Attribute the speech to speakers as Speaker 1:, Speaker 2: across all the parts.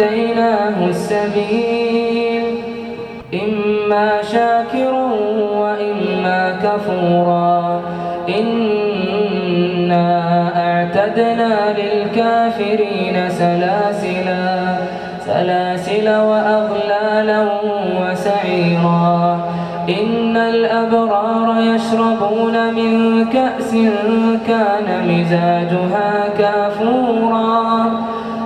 Speaker 1: هديناه السبيل إما شاكرا وإما كفورا. إنا أعتدنا للكافرين سلاسلا سلاسل وأغلالا وسعيرا. إن الأبرار يشربون من كأس كان مزاجها كافورا.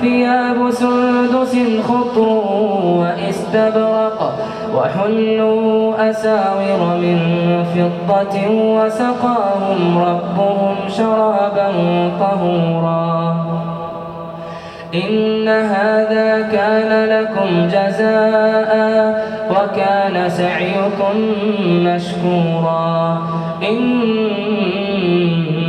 Speaker 1: ثياب سندس خضر واستبرق وحلوا أساور من فضة وسقاهم ربهم شرابا طهورا. إن هذا كان لكم جزاء وكان سعيكم مشكورا.